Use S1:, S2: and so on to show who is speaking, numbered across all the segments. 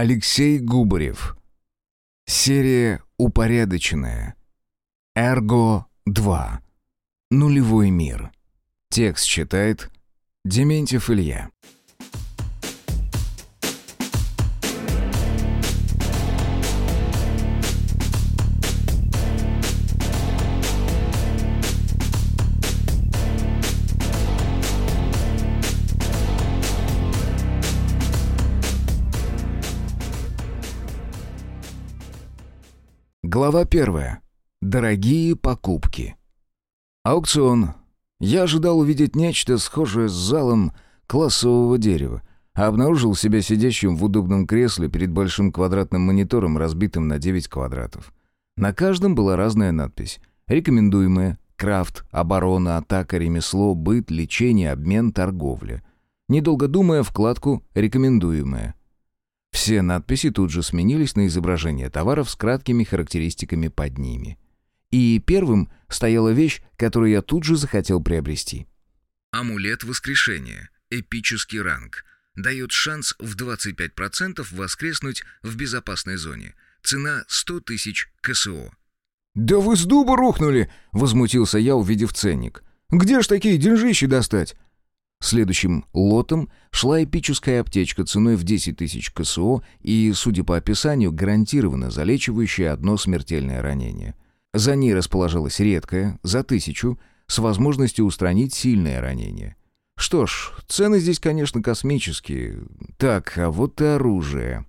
S1: Алексей Губарев. Серия упорядоченная. Эрго 2. Нулевой мир. Текст читает Дементьев Илья. Глава первая. Дорогие покупки. Аукцион. Я ожидал увидеть нечто схожее с залом классового дерева, а обнаружил себя сидящим в удобном кресле перед большим квадратным монитором, разбитым на 9 квадратов. На каждом была разная надпись. Рекомендуемая, крафт, оборона, атака, ремесло, быт, лечение, обмен, торговля. Недолго думая, вкладку «Рекомендуемая». Все надписи тут же сменились на изображение товаров с краткими характеристиками под ними. И первым стояла вещь, которую я тут же захотел приобрести. Амулет воскрешения. Эпический ранг. Дает шанс в 25% воскреснуть в безопасной зоне. Цена 100 тысяч КСО. «Да вы с дуба рухнули!» — возмутился я, увидев ценник. «Где ж такие деньжищи достать?» Следующим лотом шла эпическая аптечка ценой в 10 тысяч КСО и, судя по описанию, гарантированно залечивающая одно смертельное ранение. За ней расположилась редкая, за тысячу, с возможностью устранить сильное ранение. Что ж, цены здесь, конечно, космические. Так, а вот и оружие.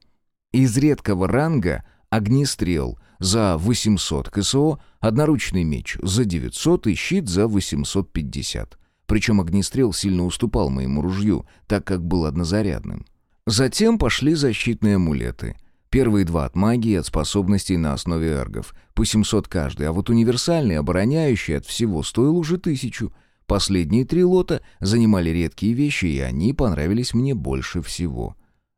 S1: Из редкого ранга огнестрел за 800 КСО, одноручный меч за 900 и щит за 850. Причем огнестрел сильно уступал моему ружью, так как был однозарядным. Затем пошли защитные амулеты. Первые два от магии, от способностей на основе эргов. По 700 каждый, а вот универсальный, обороняющий от всего, стоил уже тысячу. Последние три лота занимали редкие вещи, и они понравились мне больше всего.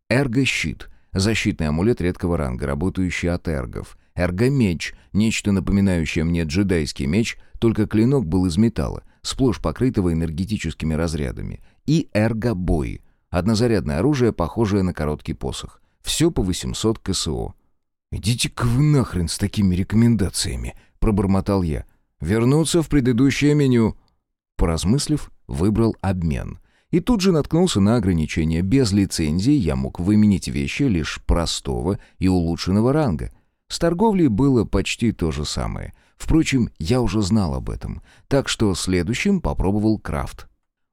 S1: Эрго-щит. Защитный амулет редкого ранга, работающий от эргов. Эрго-меч. Нечто напоминающее мне джедайский меч, только клинок был из металла сплошь покрытого энергетическими разрядами, и эргобой, однозарядное оружие, похожее на короткий посох. Все по 800 КСО. «Идите-ка вы нахрен с такими рекомендациями», — пробормотал я. «Вернуться в предыдущее меню». Поразмыслив, выбрал обмен. И тут же наткнулся на ограничение. Без лицензии я мог выменить вещи лишь простого и улучшенного ранга. С торговлей было почти то же самое. Впрочем, я уже знал об этом, так что следующим попробовал крафт.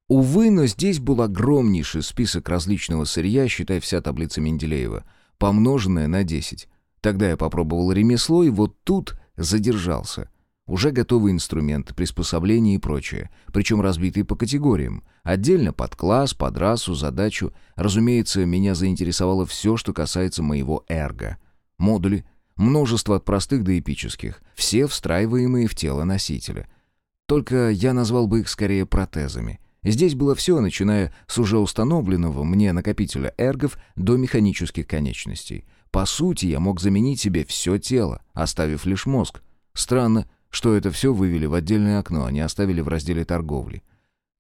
S1: Увы, но здесь был огромнейший список различного сырья, считай вся таблица Менделеева, помноженная на 10. Тогда я попробовал ремесло, и вот тут задержался. Уже готовые инструменты, приспособления и прочее, причем разбитые по категориям. Отдельно под класс, под расу, задачу. Разумеется, меня заинтересовало все, что касается моего эрго. Модули — Множество от простых до эпических, все встраиваемые в тело носителя. Только я назвал бы их скорее протезами. Здесь было все, начиная с уже установленного мне накопителя эргов до механических конечностей. По сути, я мог заменить себе все тело, оставив лишь мозг. Странно, что это все вывели в отдельное окно, а не оставили в разделе торговли.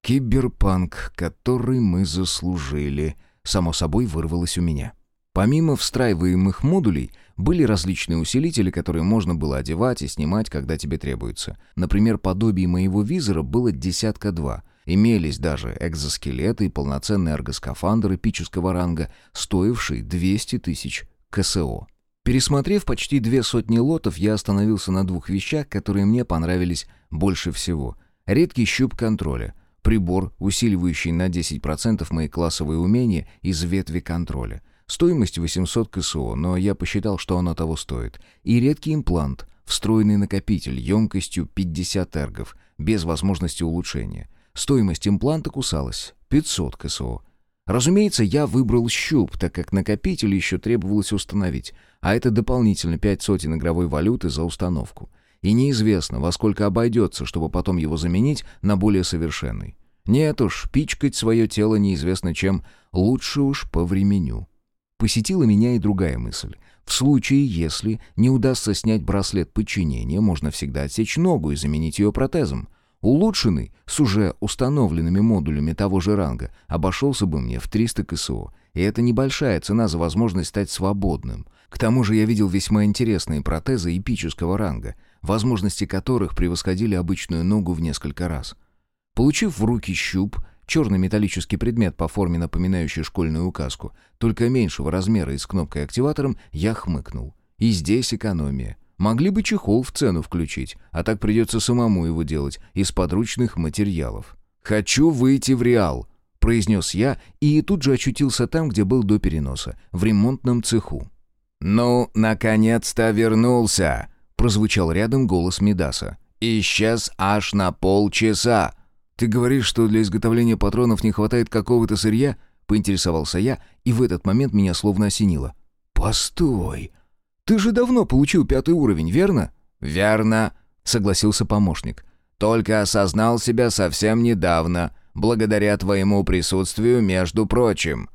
S1: Киберпанк, который мы заслужили, само собой вырвалось у меня. Помимо встраиваемых модулей, были различные усилители, которые можно было одевать и снимать, когда тебе требуется. Например, подобие моего визора было десятка два. Имелись даже экзоскелеты и полноценный эргоскафандр эпического ранга, стоивший 200 тысяч КСО. Пересмотрев почти две сотни лотов, я остановился на двух вещах, которые мне понравились больше всего. Редкий щуп контроля. Прибор, усиливающий на 10% мои классовые умения из ветви контроля. Стоимость 800 КСО, но я посчитал, что оно того стоит. И редкий имплант, встроенный накопитель емкостью 50 эргов, без возможности улучшения. Стоимость импланта кусалась 500 КСО. Разумеется, я выбрал щуп, так как накопитель еще требовалось установить, а это дополнительно 5 сотен игровой валюты за установку. И неизвестно, во сколько обойдется, чтобы потом его заменить на более совершенный. Нет уж, пичкать свое тело неизвестно чем, лучше уж по времени. Посетила меня и другая мысль. В случае, если не удастся снять браслет подчинения, можно всегда отсечь ногу и заменить ее протезом. Улучшенный, с уже установленными модулями того же ранга, обошелся бы мне в 300 КСО, и это небольшая цена за возможность стать свободным. К тому же я видел весьма интересные протезы эпического ранга, возможности которых превосходили обычную ногу в несколько раз. Получив в руки щуп, черный металлический предмет по форме напоминающий школьную указку, только меньшего размера и с кнопкой-активатором, я хмыкнул. И здесь экономия. Могли бы чехол в цену включить, а так придется самому его делать из подручных материалов. «Хочу выйти в Реал», — произнес я, и тут же очутился там, где был до переноса, в ремонтном цеху. «Ну, наконец-то вернулся!» — прозвучал рядом голос Медаса. «Исчез аж на полчаса!» «Ты говоришь, что для изготовления патронов не хватает какого-то сырья?» — поинтересовался я, и в этот момент меня словно осенило. «Постой! Ты же давно получил пятый уровень, верно?» «Верно», — согласился помощник. «Только осознал себя совсем недавно, благодаря твоему присутствию, между прочим».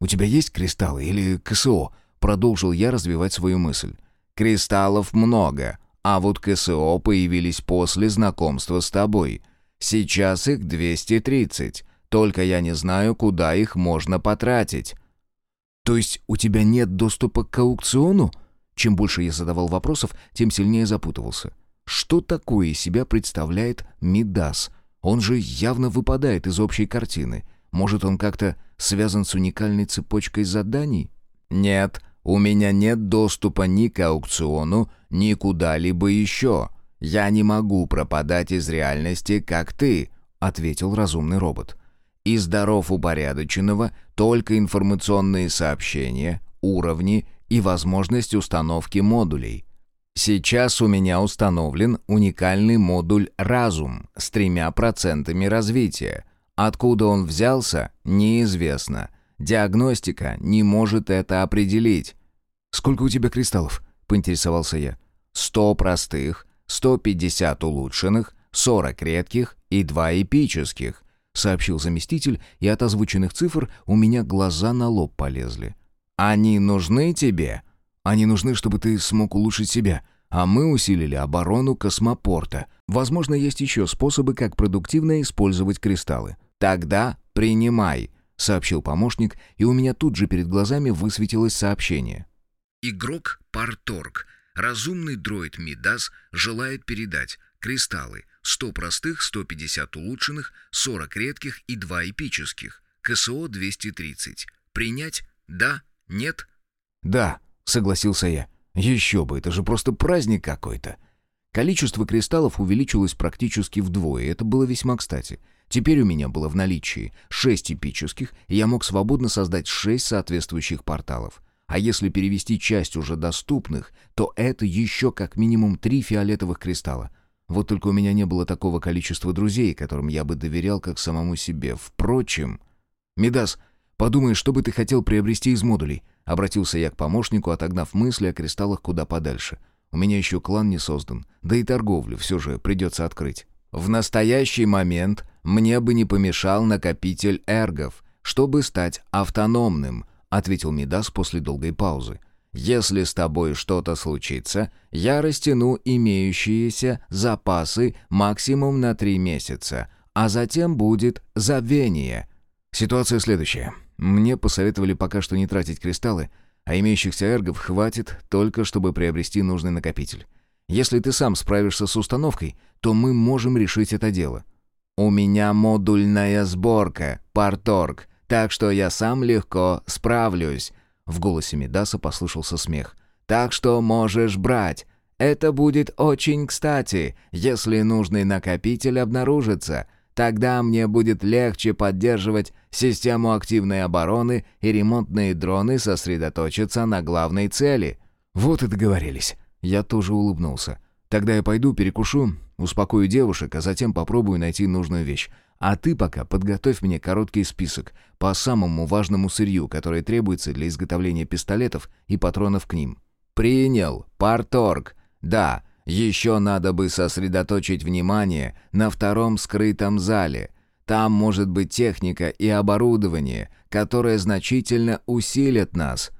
S1: «У тебя есть кристаллы или КСО?» — продолжил я развивать свою мысль. «Кристаллов много, а вот КСО появились после знакомства с тобой. Сейчас их 230, только я не знаю, куда их можно потратить». «То есть у тебя нет доступа к аукциону?» Чем больше я задавал вопросов, тем сильнее запутывался. Что такое из себя представляет Мидас? Он же явно выпадает из общей картины. Может, он как-то связан с уникальной цепочкой заданий? Нет, у меня нет доступа ни к аукциону, ни куда-либо еще. Я не могу пропадать из реальности, как ты, ответил разумный робот. Из даров упорядоченного только информационные сообщения, уровни и возможность установки модулей. Сейчас у меня установлен уникальный модуль «Разум» с тремя процентами развития. Откуда он взялся, неизвестно. Диагностика не может это определить. «Сколько у тебя кристаллов?» — поинтересовался я. «Сто простых, сто пятьдесят улучшенных, сорок редких и два эпических», — сообщил заместитель, и от озвученных цифр у меня глаза на лоб полезли. «Они нужны тебе?» «Они нужны, чтобы ты смог улучшить себя, а мы усилили оборону космопорта. Возможно, есть еще способы, как продуктивно использовать кристаллы». «Тогда принимай», — сообщил помощник, и у меня тут же перед глазами высветилось сообщение.
S2: «Игрок Парторг. Разумный дроид Мидас желает передать кристаллы 100 простых, 150 улучшенных, 40 редких и 2 эпических. КСО 230. Принять? Да? Нет?»
S1: «Да», — согласился я. «Еще бы, это же просто праздник какой-то». Количество кристаллов увеличилось практически вдвое, это было весьма кстати. Теперь у меня было в наличии шесть эпических, и я мог свободно создать шесть соответствующих порталов. А если перевести часть уже доступных, то это еще как минимум три фиолетовых кристалла. Вот только у меня не было такого количества друзей, которым я бы доверял как самому себе. Впрочем... «Мидас, «Подумай, что бы ты хотел приобрести из модулей?» Обратился я к помощнику, отогнав мысли о кристаллах куда подальше. «У меня еще клан не создан, да и торговлю все же придется открыть». «В настоящий момент мне бы не помешал накопитель эргов, чтобы стать автономным», ответил Мидас после долгой паузы. «Если с тобой что-то случится, я растяну имеющиеся запасы максимум на три месяца, а затем будет забвение». Ситуация следующая. Мне посоветовали пока что не тратить кристаллы, а имеющихся эргов хватит только, чтобы приобрести нужный накопитель. Если ты сам справишься с установкой, то мы можем решить это дело. У меня модульная сборка, парторг, так что я сам легко справлюсь. В голосе Медаса послышался смех. Так что можешь брать. Это будет очень кстати, если нужный накопитель обнаружится. Тогда мне будет легче поддерживать систему активной обороны, и ремонтные дроны сосредоточатся на главной цели. Вот и договорились. Я тоже улыбнулся. Тогда я пойду перекушу, успокою девушек, а затем попробую найти нужную вещь. А ты пока подготовь мне короткий список по самому важному сырью, которое требуется для изготовления пистолетов и патронов к ним. Принял. Парторг. Да, еще надо бы сосредоточить внимание на втором скрытом зале. Там может быть техника и оборудование, которое значительно усилят нас.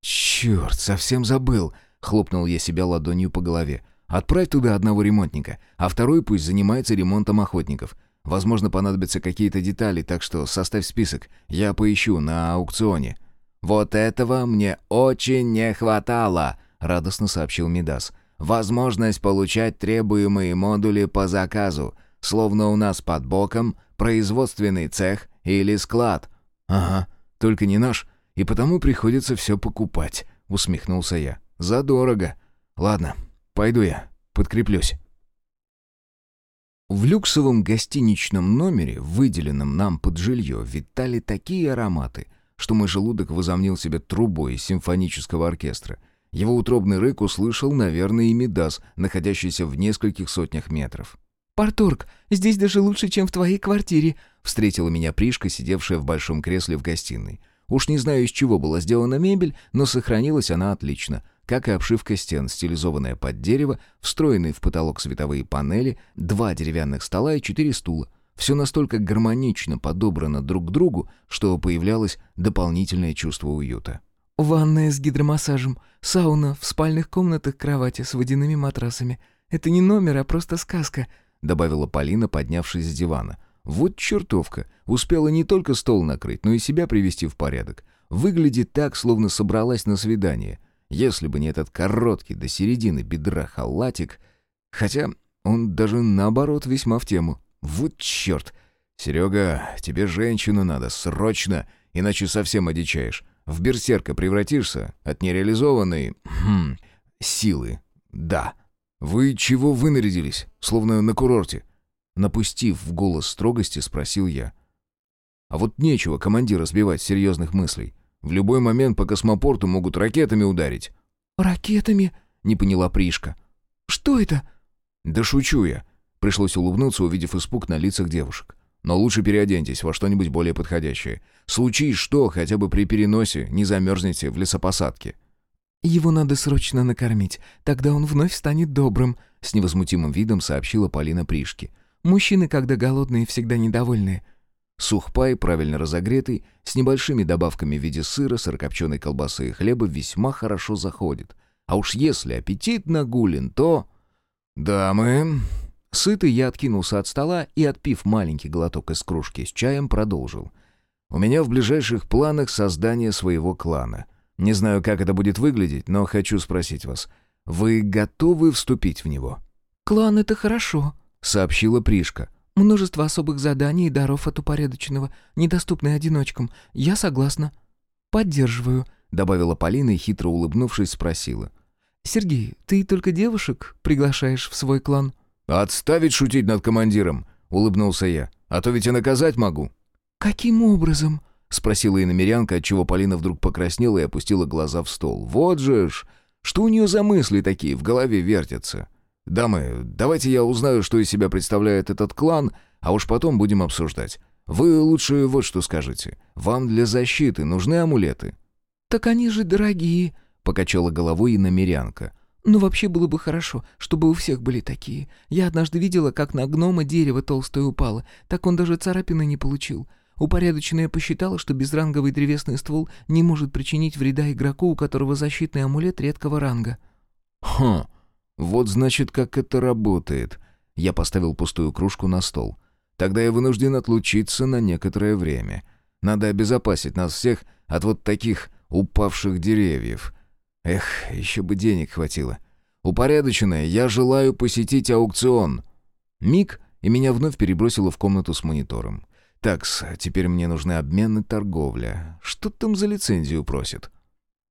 S1: «Черт, совсем забыл!» — хлопнул я себя ладонью по голове. Отправь туда одного ремонтника, а второй пусть занимается ремонтом охотников. Возможно, понадобятся какие-то детали, так что составь список, я поищу на аукционе».
S2: «Вот этого мне очень не хватало», — радостно сообщил Мидас. «Возможность получать требуемые модули по заказу, словно у нас под боком производственный цех или склад».
S1: «Ага, только не наш, и потому приходится все покупать», — усмехнулся я. «Задорого. Ладно, пойду я, подкреплюсь». В люксовом гостиничном номере, выделенном нам под жилье, витали такие ароматы, что мой желудок возомнил себе трубой симфонического оркестра. Его утробный рык услышал, наверное, и Медас, находящийся в нескольких сотнях метров.
S3: «Парторг, здесь даже лучше, чем в твоей квартире», —
S1: встретила меня Пришка, сидевшая в большом кресле в гостиной. Уж не знаю, из чего была сделана мебель, но сохранилась она отлично, как и обшивка стен, стилизованная под дерево, встроенные в потолок световые панели, два деревянных стола и четыре стула. Все настолько гармонично подобрано друг к другу, что появлялось дополнительное чувство уюта.
S3: «Ванная с гидромассажем, сауна, в спальных комнатах кровати с водяными матрасами. Это не номер, а просто сказка», —
S1: добавила Полина, поднявшись с дивана. «Вот чертовка! Успела не только стол накрыть, но и себя привести в порядок. Выглядит так, словно собралась на свидание. Если бы не этот короткий до середины бедра халатик... Хотя он даже наоборот весьма в тему. Вот черт! Серега, тебе женщину надо, срочно, иначе совсем одичаешь. В берсерка превратишься от нереализованной... Хм, силы. Да. Вы чего вынарядились, словно на курорте? Напустив в голос строгости, спросил я. А вот нечего командира сбивать серьезных мыслей. В любой момент по космопорту могут ракетами ударить».
S3: «Ракетами?» — не поняла Пришка. «Что это?»
S1: «Да шучу я. Пришлось улыбнуться, увидев испуг на лицах девушек. Но лучше переоденьтесь во что-нибудь более подходящее. Случись что, хотя бы при переносе не замерзнете в лесопосадке».
S3: «Его надо срочно накормить, тогда он вновь станет добрым», — с невозмутимым видом сообщила Полина Пришке. «Мужчины, когда голодные, всегда недовольные.
S1: Сухпай, правильно разогретый, с небольшими добавками в виде сыра, сырокопченой колбасы и хлеба весьма хорошо заходит. А уж если аппетит нагулен, то... «Дамы...» Сытый я откинулся от стола и, отпив маленький глоток из кружки с чаем, продолжил. «У меня в ближайших планах создание своего клана. Не знаю, как это будет выглядеть, но хочу спросить вас. Вы готовы вступить в него?»
S3: «Клан — это хорошо», — сообщила Пришка. Множество особых заданий и даров от упорядоченного, недоступны одиночкам. Я согласна». «Поддерживаю», — добавила Полина и, хитро улыбнувшись, спросила. «Сергей, ты только девушек приглашаешь в свой клан?»
S1: «Отставить шутить над командиром», — улыбнулся я. «А то ведь и наказать могу».
S3: «Каким образом?»
S1: — спросила иномерянка, отчего Полина вдруг покраснела и опустила глаза в стол. «Вот же ж! Что у нее за мысли такие в голове вертятся?» «Дамы, давайте я узнаю, что из себя представляет этот клан, а уж потом будем обсуждать. Вы лучше вот что скажите. Вам для защиты нужны амулеты?»
S3: «Так они же дорогие», — покачала головой и намерянка. «Ну, вообще было бы хорошо, чтобы у всех были такие. Я однажды видела, как на гнома дерево толстое упало, так он даже царапины не получил. Упорядоченная посчитала, что безранговый древесный ствол не может причинить вреда игроку, у которого защитный амулет редкого ранга».
S1: «Хм, «Вот значит, как это работает». Я поставил пустую кружку на стол. «Тогда я вынужден отлучиться на некоторое время. Надо обезопасить нас всех от вот таких упавших деревьев. Эх, еще бы денег хватило. Упорядоченное, я желаю посетить аукцион». Миг, и меня вновь перебросило в комнату с монитором. «Такс, теперь мне нужны обмен и торговля. Что там за лицензию просит?»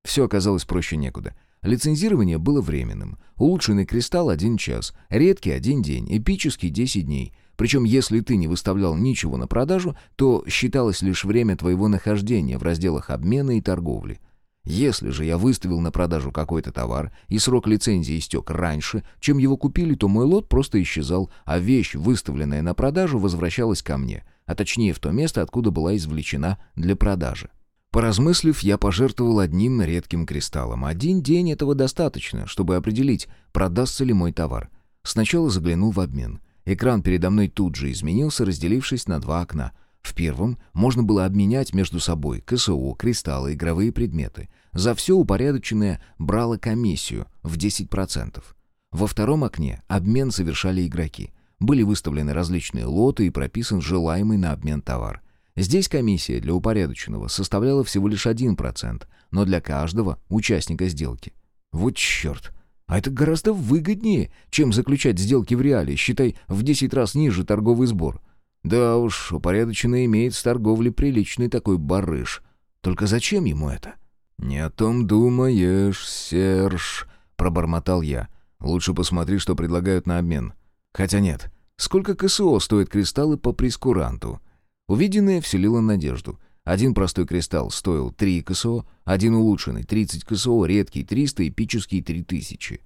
S1: Все оказалось проще некуда. Лицензирование было временным. Улучшенный кристалл — один час, редкий — один день, эпический — десять дней. Причем, если ты не выставлял ничего на продажу, то считалось лишь время твоего нахождения в разделах обмена и торговли. Если же я выставил на продажу какой-то товар, и срок лицензии истек раньше, чем его купили, то мой лот просто исчезал, а вещь, выставленная на продажу, возвращалась ко мне, а точнее в то место, откуда была извлечена для продажи. Поразмыслив, я пожертвовал одним редким кристаллом. Один день этого достаточно, чтобы определить, продастся ли мой товар. Сначала заглянул в обмен. Экран передо мной тут же изменился, разделившись на два окна. В первом можно было обменять между собой КСО, кристаллы, игровые предметы. За все упорядоченное брало комиссию в 10%. Во втором окне обмен совершали игроки. Были выставлены различные лоты и прописан желаемый на обмен товар. Здесь комиссия для упорядоченного составляла всего лишь 1%, но для каждого участника сделки. Вот черт! А это гораздо выгоднее, чем заключать сделки в реале, считай, в 10 раз ниже торговый сбор. Да уж, упорядоченный имеет с торговли приличный такой барыш. Только зачем ему это? «Не о том думаешь, Серж», — пробормотал я. «Лучше посмотри, что предлагают на обмен. Хотя нет, сколько КСО стоят кристаллы по прескуранту?» Увиденное вселило надежду. Один простой кристалл стоил 3 КСО, один улучшенный 30 КСО, редкий 300, эпический 3000.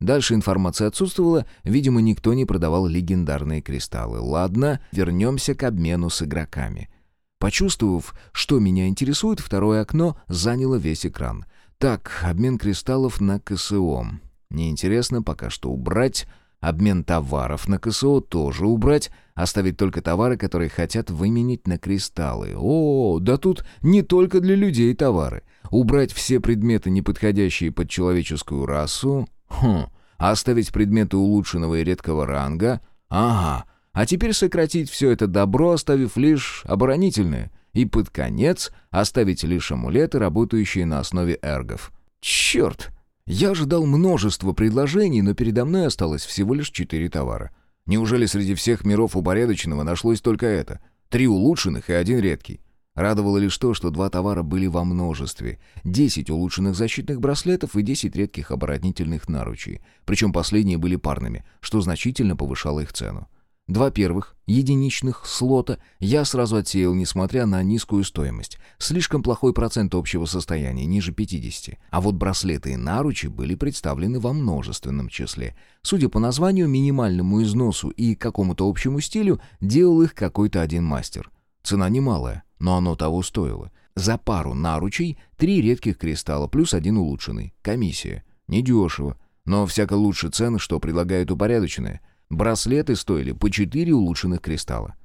S1: Дальше информация отсутствовала, видимо, никто не продавал легендарные кристаллы. Ладно, вернемся к обмену с игроками. Почувствовав, что меня интересует, второе окно заняло весь экран. Так, обмен кристаллов на КСО. Неинтересно пока что убрать. Обмен товаров на КСО тоже убрать. Оставить только товары, которые хотят выменить на кристаллы. О, да тут не только для людей товары. Убрать все предметы, не подходящие под человеческую расу. Хм. Оставить предметы улучшенного и редкого ранга. Ага. А теперь сократить все это добро, оставив лишь оборонительное. И под конец оставить лишь амулеты, работающие на основе эргов. Черт! Я ожидал множество предложений, но передо мной осталось всего лишь четыре товара. Неужели среди всех миров упорядоченного нашлось только это? Три улучшенных и один редкий. Радовало лишь то, что два товара были во множестве. Десять улучшенных защитных браслетов и десять редких оборонительных наручей. Причем последние были парными, что значительно повышало их цену. Два первых, единичных, слота я сразу отсеял, несмотря на низкую стоимость. Слишком плохой процент общего состояния, ниже 50. А вот браслеты и наручи были представлены во множественном числе. Судя по названию, минимальному износу и какому-то общему стилю, делал их какой-то один мастер. Цена немалая, но оно того стоило. За пару наручей три редких кристалла плюс один улучшенный. Комиссия. Недешево. Но всяко лучше цены, что предлагают упорядоченные – Браслеты стоили по четыре улучшенных кристалла.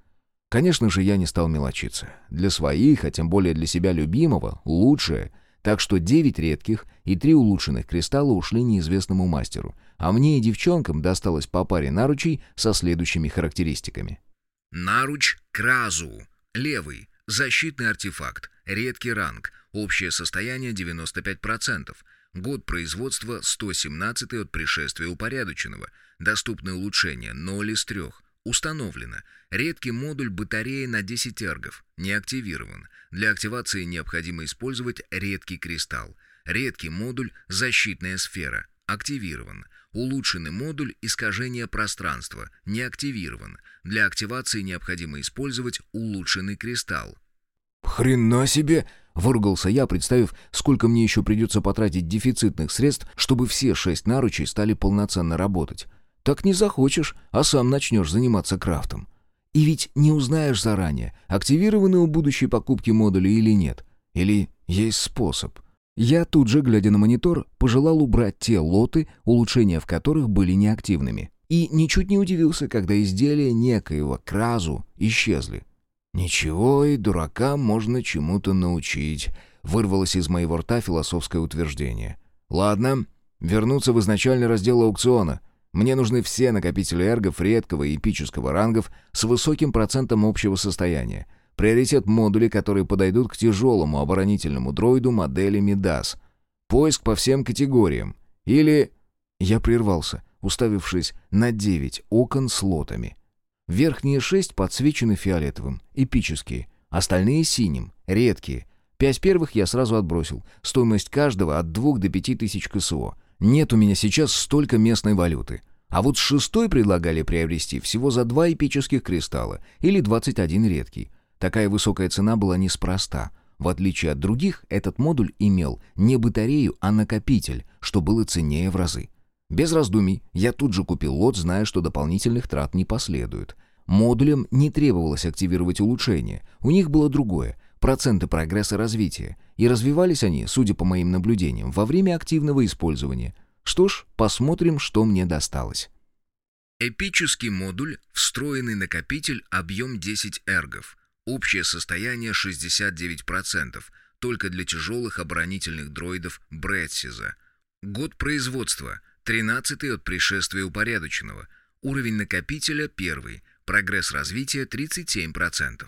S1: Конечно же, я не стал мелочиться. Для своих, а тем более для себя любимого, лучшее. Так что девять редких и три улучшенных кристалла ушли неизвестному мастеру, а мне и девчонкам досталось по паре наручей со следующими характеристиками.
S2: Наруч Кразу. Левый. Защитный артефакт. Редкий ранг. Общее состояние 95%. Год производства 117 от пришествия упорядоченного. Доступны улучшения 0 из 3. Установлено. Редкий модуль батареи на 10 эргов. Не активирован. Для активации необходимо использовать редкий кристалл. Редкий модуль «Защитная сфера». Активирован. Улучшенный модуль искажения пространства. Не активирован. Для активации необходимо использовать улучшенный кристалл.
S1: «Хрена себе!» — выругался я, представив, сколько мне еще придется потратить дефицитных средств, чтобы все шесть наручей стали полноценно работать. Так не захочешь, а сам начнешь заниматься крафтом. И ведь не узнаешь заранее, активированы у будущей покупки модули или нет. Или есть способ. Я тут же, глядя на монитор, пожелал убрать те лоты, улучшения в которых были неактивными. И ничуть не удивился, когда изделия некоего кразу исчезли. «Ничего, и дурака можно чему-то научить», — вырвалось из моего рта философское утверждение. «Ладно, вернуться в изначальный раздел аукциона. Мне нужны все накопители эргов редкого и эпического рангов с высоким процентом общего состояния. Приоритет модулей, которые подойдут к тяжелому оборонительному дроиду модели Мидас. Поиск по всем категориям. Или...» Я прервался, уставившись на девять окон с лотами. Верхние шесть подсвечены фиолетовым, эпические. Остальные синим, редкие. Пять первых я сразу отбросил. Стоимость каждого от двух до пяти тысяч КСО. Нет у меня сейчас столько местной валюты. А вот шестой предлагали приобрести всего за два эпических кристалла или 21 редкий. Такая высокая цена была неспроста. В отличие от других, этот модуль имел не батарею, а накопитель, что было ценнее в разы. Без раздумий я тут же купил лот, зная, что дополнительных трат не последует. Модулям не требовалось активировать улучшения. У них было другое – проценты прогресса развития. И развивались они, судя по моим наблюдениям, во время активного использования. Что ж, посмотрим, что мне досталось.
S2: Эпический модуль, встроенный накопитель, объем 10 эргов. Общее состояние 69%, только для тяжелых оборонительных дроидов Брэдсиза. Год производства 13 от пришествия упорядоченного. Уровень накопителя 1. Прогресс развития 37%.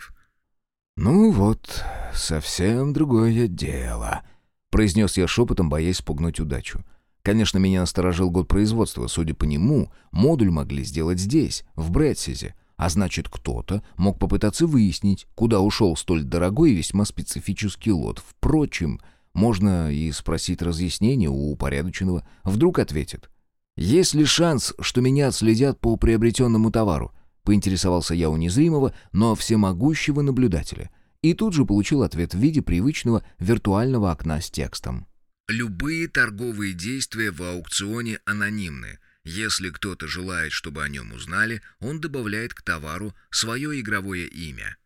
S1: «Ну вот, совсем другое дело», — произнес я шепотом, боясь спугнуть удачу. Конечно, меня насторожил год производства. Судя по нему, модуль могли сделать здесь, в Брэдсизе. А значит, кто-то мог попытаться выяснить, куда ушел столь дорогой и весьма специфический лот. Впрочем, можно и спросить разъяснение у упорядоченного. Вдруг ответит. «Есть ли шанс, что меня отследят по приобретенному товару?» Поинтересовался я у незримого, но всемогущего наблюдателя. И тут же получил ответ в виде привычного виртуального окна с текстом.
S2: Любые торговые действия в аукционе анонимны. Если кто-то желает, чтобы о нем узнали, он добавляет к товару свое игровое имя.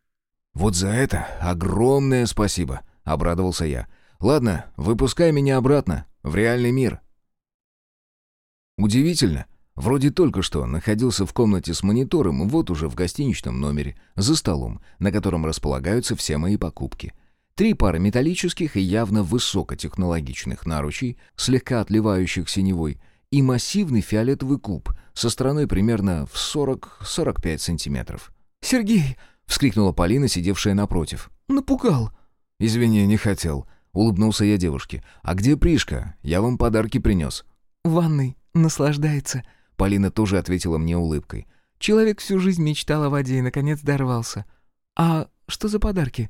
S1: «Вот за это огромное спасибо», — обрадовался я. «Ладно, выпускай меня обратно, в реальный мир». Удивительно. Вроде только что находился в комнате с монитором, вот уже в гостиничном номере, за столом, на котором располагаются все мои покупки — Три пары металлических и явно высокотехнологичных наручей, слегка отливающих синевой, и массивный фиолетовый куб со стороной примерно в 40-45 сантиметров.
S3: «Сергей!» — вскрикнула Полина, сидевшая напротив. «Напугал!»
S1: «Извини, не хотел», — улыбнулся я девушке. «А где Пришка? Я вам подарки принес».
S3: «В ванной. Наслаждается».
S1: Полина тоже ответила мне улыбкой.
S3: «Человек всю жизнь мечтал о воде и, наконец, дорвался. А что за подарки?»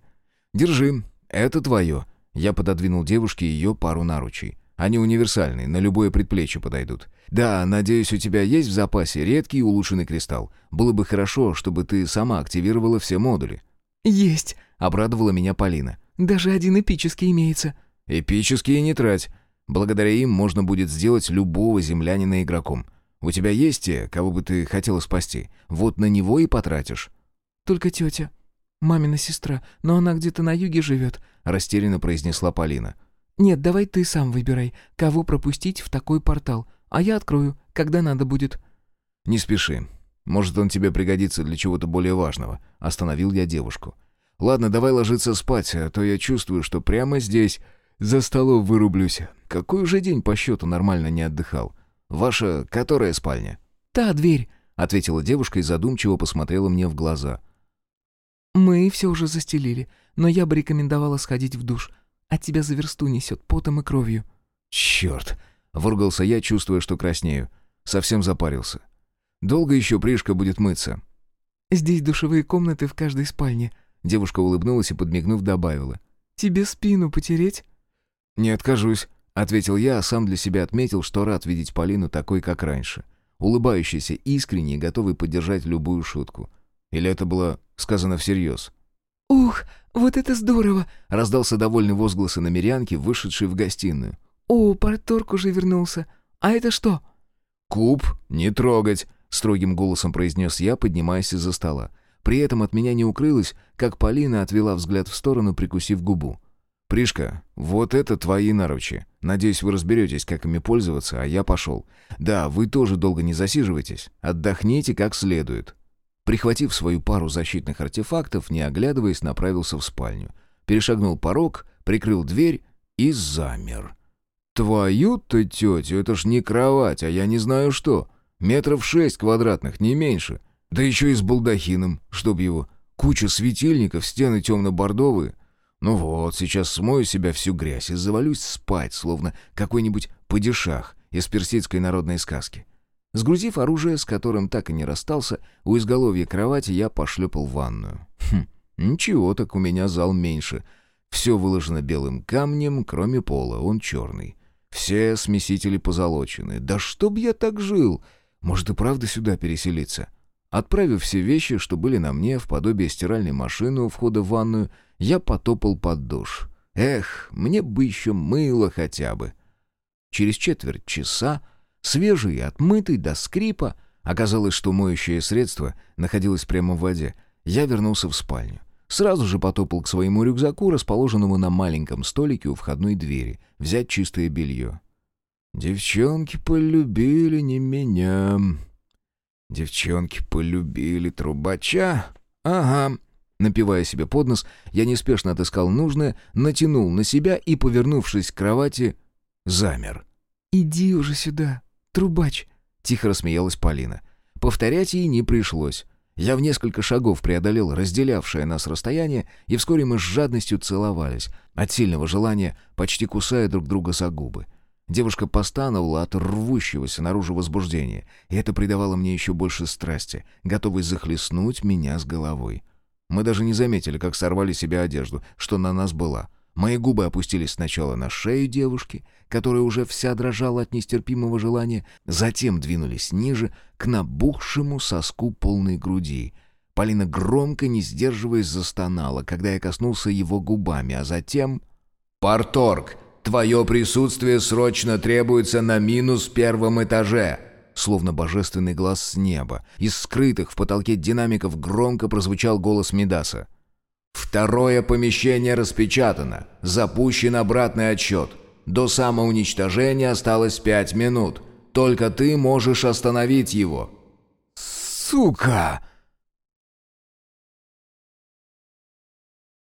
S1: «Держи. «Это твое». Я пододвинул девушке ее пару наручей. Они универсальные, на любое предплечье подойдут. Да, надеюсь, у тебя есть в запасе редкий улучшенный кристалл. Было бы хорошо, чтобы ты сама активировала все модули».
S3: «Есть», —
S1: обрадовала меня Полина.
S3: «Даже один эпический имеется».
S1: «Эпические не трать. Благодаря им можно будет сделать любого землянина игроком. У тебя есть те, кого бы ты хотела спасти? Вот на него и потратишь».
S3: «Только тетя. «Мамина сестра, но она где-то на юге живет», — растерянно произнесла Полина. «Нет, давай ты сам выбирай, кого пропустить в такой портал, а я открою, когда надо будет».
S1: «Не спеши. Может, он тебе пригодится для чего-то более важного», — остановил я девушку. «Ладно, давай ложиться спать, а то я чувствую, что прямо здесь за столом вырублюсь. Какой уже день по счету нормально не отдыхал? Ваша которая спальня?»
S3: «Та дверь», —
S1: ответила девушка и задумчиво посмотрела мне в глаза.
S3: «Мы все уже застелили, но я бы рекомендовала сходить в душ. От тебя за версту несет потом и кровью».
S1: «Черт!» — выругался я, чувствуя, что краснею. Совсем запарился. «Долго еще Пришка будет мыться?»
S3: «Здесь душевые комнаты в каждой спальне», — девушка улыбнулась и, подмигнув, добавила. «Тебе спину потереть?»
S1: «Не откажусь», — ответил я, а сам для себя отметил, что рад видеть Полину такой, как раньше. Улыбающейся, искренне и готовой поддержать любую шутку. Или это было сказано всерьез?
S3: «Ух, вот это здорово!»
S1: — раздался довольный возглас иномерянки, вышедшей в гостиную.
S3: «О, порторг уже вернулся. А это что?»
S1: «Куб не трогать!» — строгим голосом произнес я, поднимаясь из-за стола. При этом от меня не укрылось, как Полина отвела взгляд в сторону, прикусив губу. «Пришка, вот это твои наручи. Надеюсь, вы разберетесь, как ими пользоваться, а я пошел. Да, вы тоже долго не засиживайтесь. Отдохните как следует». Прихватив свою пару защитных артефактов, не оглядываясь, направился в спальню. Перешагнул порог, прикрыл дверь и замер. «Твою-то тетю, это ж не кровать, а я не знаю что. Метров шесть квадратных, не меньше. Да еще и с балдахином, чтоб его. Куча светильников, стены темно-бордовые. Ну вот, сейчас смою себя всю грязь и завалюсь спать, словно какой-нибудь падишах из персидской народной сказки. Сгрузив оружие, с которым так и не расстался, у изголовья кровати я пошлепал ванную. Хм, ничего, так у меня зал меньше. Все выложено белым камнем, кроме пола, он черный. Все смесители позолочены. Да чтоб я так жил! Может и правда сюда переселиться? Отправив все вещи, что были на мне, в подобие стиральной машины у входа в ванную, я потопал под душ. Эх, мне бы еще мыло хотя бы. Через четверть часа свежий и отмытый до скрипа. Оказалось, что моющее средство находилось прямо в воде. Я вернулся в спальню. Сразу же потопал к своему рюкзаку, расположенному на маленьком столике у входной двери, взять чистое белье. «Девчонки полюбили не меня. Девчонки полюбили трубача. Ага». Напивая себе под нос, я неспешно отыскал нужное, натянул на себя и, повернувшись к кровати, замер.
S3: «Иди уже сюда», трубач», — тихо рассмеялась Полина. Повторять ей не пришлось. Я в несколько шагов преодолел разделявшее нас расстояние, и вскоре мы с жадностью целовались, от сильного желания, почти кусая друг друга за губы. Девушка постановала от рвущегося наружу возбуждения, и это придавало мне еще больше страсти, готовой захлестнуть меня с головой. Мы даже не заметили, как сорвали себе одежду, что на нас была. Мои губы опустились сначала на шею девушки, которая уже вся дрожала от нестерпимого желания, затем двинулись ниже, к набухшему соску полной груди. Полина громко, не сдерживаясь, застонала, когда я коснулся его губами, а затем...
S2: «Парторг, твое присутствие срочно требуется на минус первом этаже!»
S3: Словно божественный глаз с неба. Из скрытых в потолке динамиков громко прозвучал голос Медаса.
S2: Второе помещение распечатано. Запущен обратный отсчет. До самоуничтожения осталось пять минут. Только ты можешь остановить его».
S1: «Сука!»